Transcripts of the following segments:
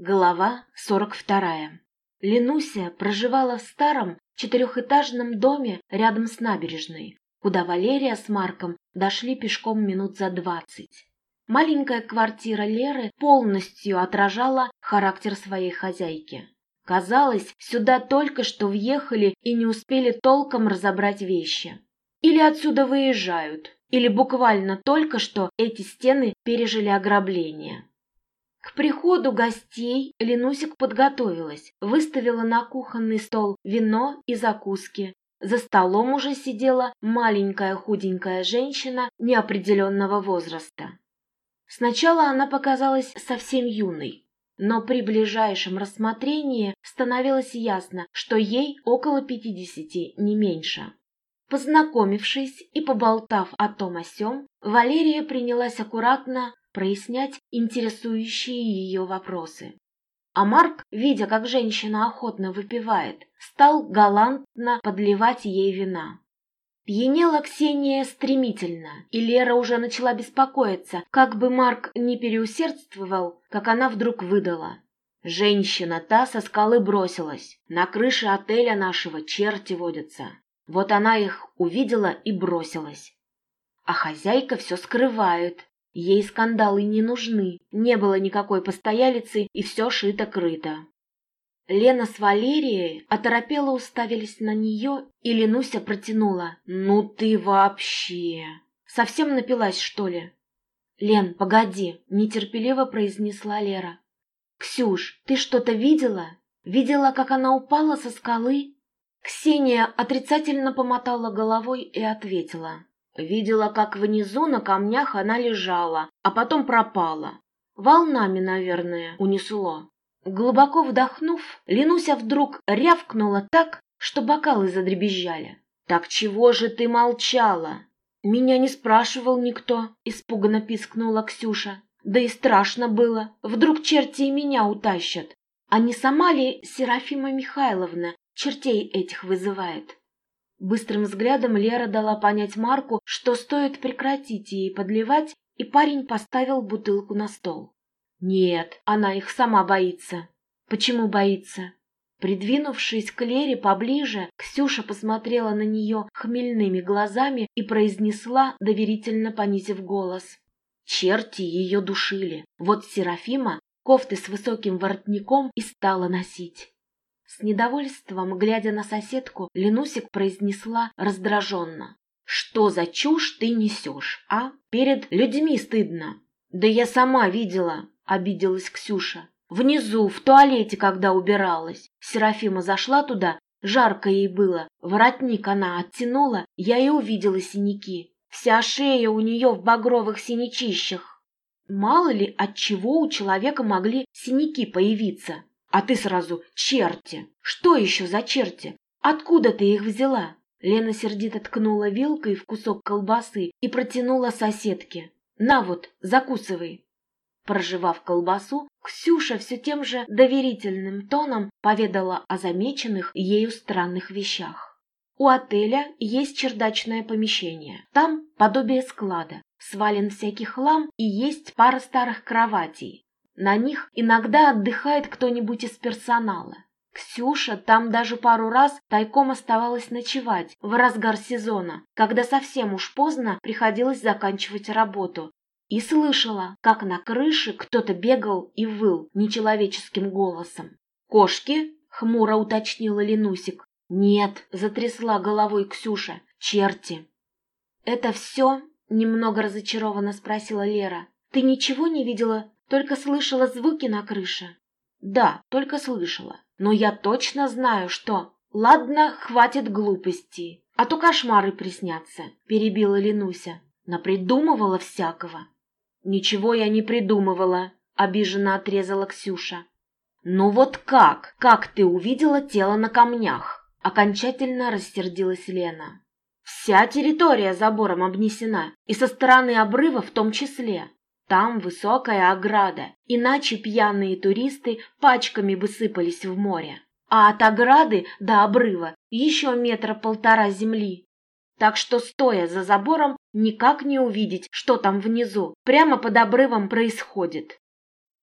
Глава 42. Ленуся проживала в старом четырехэтажном доме рядом с набережной, куда Валерия с Марком дошли пешком минут за двадцать. Маленькая квартира Леры полностью отражала характер своей хозяйки. Казалось, сюда только что въехали и не успели толком разобрать вещи. Или отсюда выезжают, или буквально только что эти стены пережили ограбление. К приходу гостей Ленусик подготовилась, выставила на кухонный стол вино и закуски. За столом уже сидела маленькая худенькая женщина неопределенного возраста. Сначала она показалась совсем юной, но при ближайшем рассмотрении становилось ясно, что ей около пятидесяти, не меньше. Познакомившись и поболтав о том о сём, Валерия принялась аккуратно прояснять интересующие ее вопросы. А Марк, видя, как женщина охотно выпивает, стал галантно подливать ей вина. Пьянела Ксения стремительно, и Лера уже начала беспокоиться, как бы Марк не переусердствовал, как она вдруг выдала. Женщина та со скалы бросилась. На крыше отеля нашего черти водятся. Вот она их увидела и бросилась. А хозяйка все скрывает, Ей скандалы не нужны, не было никакой постоялицы, и все шито-крыто. Лена с Валерией оторопело уставились на нее, и Ленуся протянула. «Ну ты вообще! Совсем напилась, что ли?» «Лен, погоди!» – нетерпеливо произнесла Лера. «Ксюш, ты что-то видела? Видела, как она упала со скалы?» Ксения отрицательно помотала головой и ответила. Видела, как внизу на камнях она лежала, а потом пропала. Волнами, наверное, унесло. Глубоко вдохнув, Ленуся вдруг рявкнула так, что бокалы задребезжали. «Так чего же ты молчала?» «Меня не спрашивал никто», — испуганно пискнула Ксюша. «Да и страшно было. Вдруг черти и меня утащат. А не сама ли Серафима Михайловна чертей этих вызывает?» Быстрым взглядом Лера дала понять Марку, что стоит прекратить ей подливать, и парень поставил бутылку на стол. Нет, она их сама боится. Почему боится? Придвинувшись к Лере поближе, Ксюша посмотрела на нее хмельными глазами и произнесла, доверительно понизив голос. Черти ее душили. Вот Серафима кофты с высоким воротником и стала носить. С недовольством, глядя на соседку, Ленусик произнесла раздраженно. «Что за чушь ты несешь, а? Перед людьми стыдно». «Да я сама видела», — обиделась Ксюша. «Внизу, в туалете, когда убиралась. Серафима зашла туда, жарко ей было. Воротник она оттянула, я и увидела синяки. Вся шея у нее в багровых синячищах. Мало ли, от чего у человека могли синяки появиться. А ты сразу «черти». Что еще за черти? Откуда ты их взяла? Лена сердито ткнула вилкой в кусок колбасы и протянула соседке. «На вот, закусывай». Проживав колбасу, Ксюша все тем же доверительным тоном поведала о замеченных ею странных вещах. У отеля есть чердачное помещение. Там подобие склада. Свален всякий хлам и есть пара старых кроватей. На них иногда отдыхает кто-нибудь из персонала. Ксюша там даже пару раз тайком оставалась ночевать в разгар сезона, когда совсем уж поздно приходилось заканчивать работу. И слышала, как на крыше кто-то бегал и выл нечеловеческим голосом. «Кошки?» — хмуро уточнила Ленусик. «Нет», — затрясла головой Ксюша, — «черти». «Это все?» — немного разочарованно спросила Лера. «Ты ничего не видела только слышала звуки на крыше. Да, только слышала. Но я точно знаю, что... Ладно, хватит глупостей, а то кошмары приснятся, перебила Ленуся. Напридумывала всякого. Ничего я не придумывала, обиженно отрезала Ксюша. Ну вот как? Как ты увидела тело на камнях? Окончательно рассердилась Лена. Вся территория забором обнесена, и со стороны обрыва в том числе. Там высокая ограда, иначе пьяные туристы пачками бы сыпались в море. А от ограды до обрыва еще метра полтора земли. Так что, стоя за забором, никак не увидеть, что там внизу, прямо под обрывом происходит.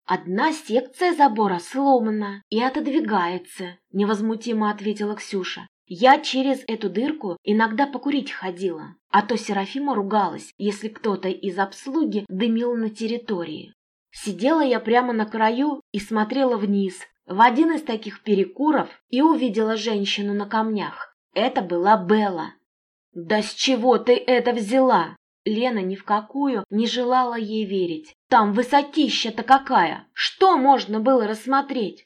«Одна секция забора сломана и отодвигается», – невозмутимо ответила Ксюша. «Я через эту дырку иногда покурить ходила, а то Серафима ругалась, если кто-то из обслуги дымил на территории. Сидела я прямо на краю и смотрела вниз, в один из таких перекуров и увидела женщину на камнях. Это была Белла. «Да с чего ты это взяла?» Лена ни в какую не желала ей верить. «Там высотища-то какая! Что можно было рассмотреть?»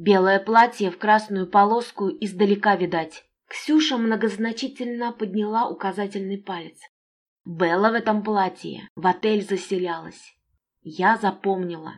Белое платье в красную полоску издалека видать. Ксюша многозначительно подняла указательный палец. Белла в этом платье в отель заселялась. Я запомнила.